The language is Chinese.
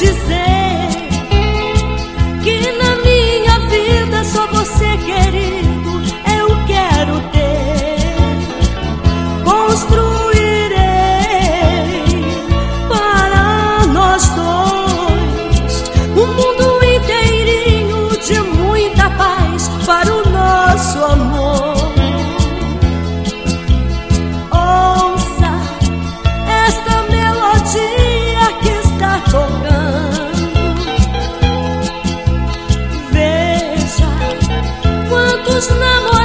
just 是那么